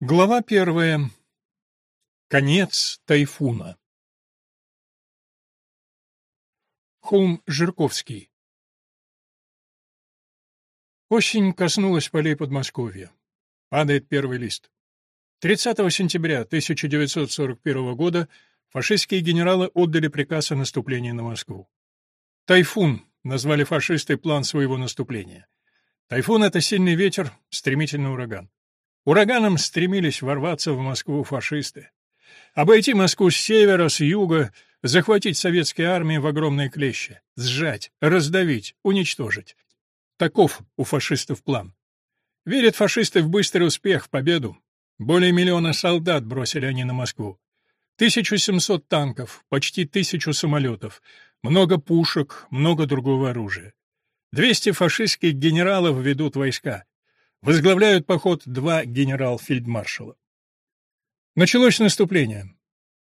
Глава первая. Конец тайфуна. Холм Жирковский. Осень коснулась полей Подмосковья. Падает первый лист. 30 сентября 1941 года фашистские генералы отдали приказ о наступлении на Москву. «Тайфун» назвали фашисты план своего наступления. Тайфун — это сильный ветер, стремительный ураган. Ураганом стремились ворваться в Москву фашисты. Обойти Москву с севера, с юга, захватить советские армии в огромные клещи, сжать, раздавить, уничтожить. Таков у фашистов план. Верят фашисты в быстрый успех, в победу. Более миллиона солдат бросили они на Москву. 1700 танков, почти тысячу самолетов, много пушек, много другого оружия. 200 фашистских генералов ведут войска. Возглавляют поход два генерал-фельдмаршала. Началось наступление.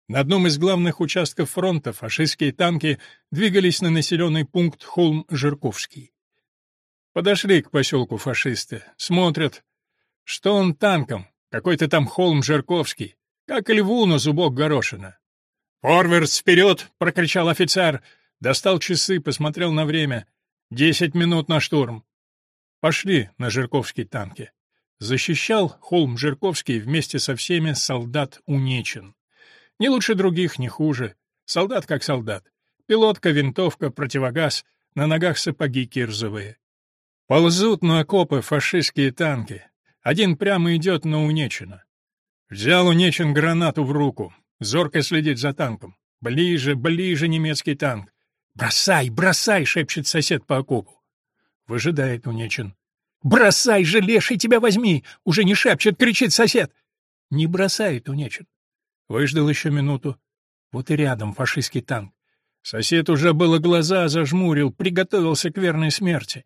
На одном из главных участков фронта фашистские танки двигались на населенный пункт Холм-Жирковский. Подошли к поселку фашисты, смотрят. Что он танком? Какой-то там Холм-Жирковский. Как льву на зубок горошина. «Форвардс, вперед!» — прокричал офицер. Достал часы, посмотрел на время. «Десять минут на штурм». Пошли на Жирковский танки. Защищал холм Жирковский вместе со всеми солдат Унечин. Не лучше других, не хуже. Солдат как солдат. Пилотка, винтовка, противогаз, на ногах сапоги кирзовые. Ползут на окопы фашистские танки. Один прямо идет на Унечина. Взял Унечин гранату в руку. Зорко следит за танком. Ближе, ближе немецкий танк. «Бросай, бросай!» — шепчет сосед по окопу. Выжидает Унечин. «Бросай же, леший, тебя возьми!» Уже не шепчет, кричит сосед. Не бросает Унечин. Выждал еще минуту. Вот и рядом фашистский танк. Сосед уже было глаза зажмурил, приготовился к верной смерти.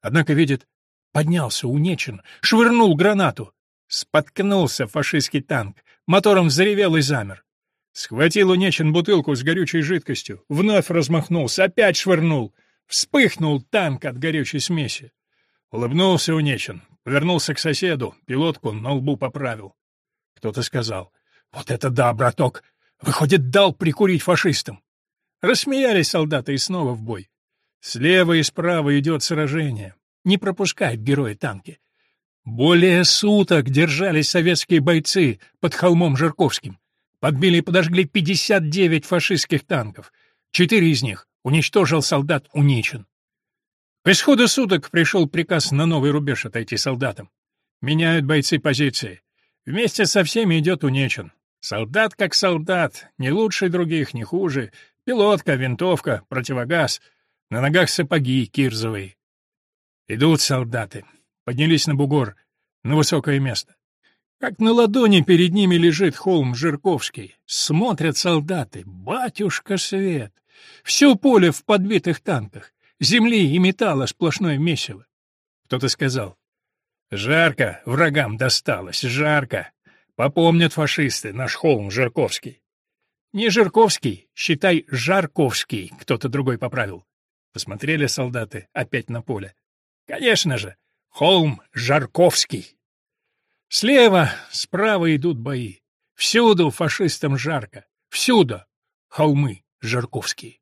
Однако видит, поднялся Унечин, швырнул гранату. Споткнулся фашистский танк, мотором заревел и замер. Схватил Унечин бутылку с горючей жидкостью, вновь размахнулся, опять швырнул — Вспыхнул танк от горючей смеси. Улыбнулся Унечин, повернулся к соседу, пилотку на лбу поправил. Кто-то сказал, «Вот это да, браток! Выходит, дал прикурить фашистам!» Рассмеялись солдаты и снова в бой. Слева и справа идет сражение. Не пропускают герои танки. Более суток держались советские бойцы под холмом Жирковским. Подбили и подожгли 59 фашистских танков. Четыре из них уничтожил солдат Унечин. К исходу суток пришел приказ на новый рубеж отойти солдатам. Меняют бойцы позиции. Вместе со всеми идет Унечин. Солдат как солдат, не лучше других, не хуже. Пилотка, винтовка, противогаз. На ногах сапоги кирзовые. Идут солдаты. Поднялись на бугор, на высокое место. Как на ладони перед ними лежит холм Жирковский. Смотрят солдаты. Батюшка свет! Все поле в подбитых танках. Земли и металла сплошное месиво. Кто-то сказал. Жарко врагам досталось, жарко. Попомнят фашисты наш холм Жирковский. Не Жирковский, считай, Жарковский, кто-то другой поправил. Посмотрели солдаты опять на поле. Конечно же, холм Жарковский. Слева, справа идут бои. Всюду фашистам жарко. Всюду холмы Жарковские.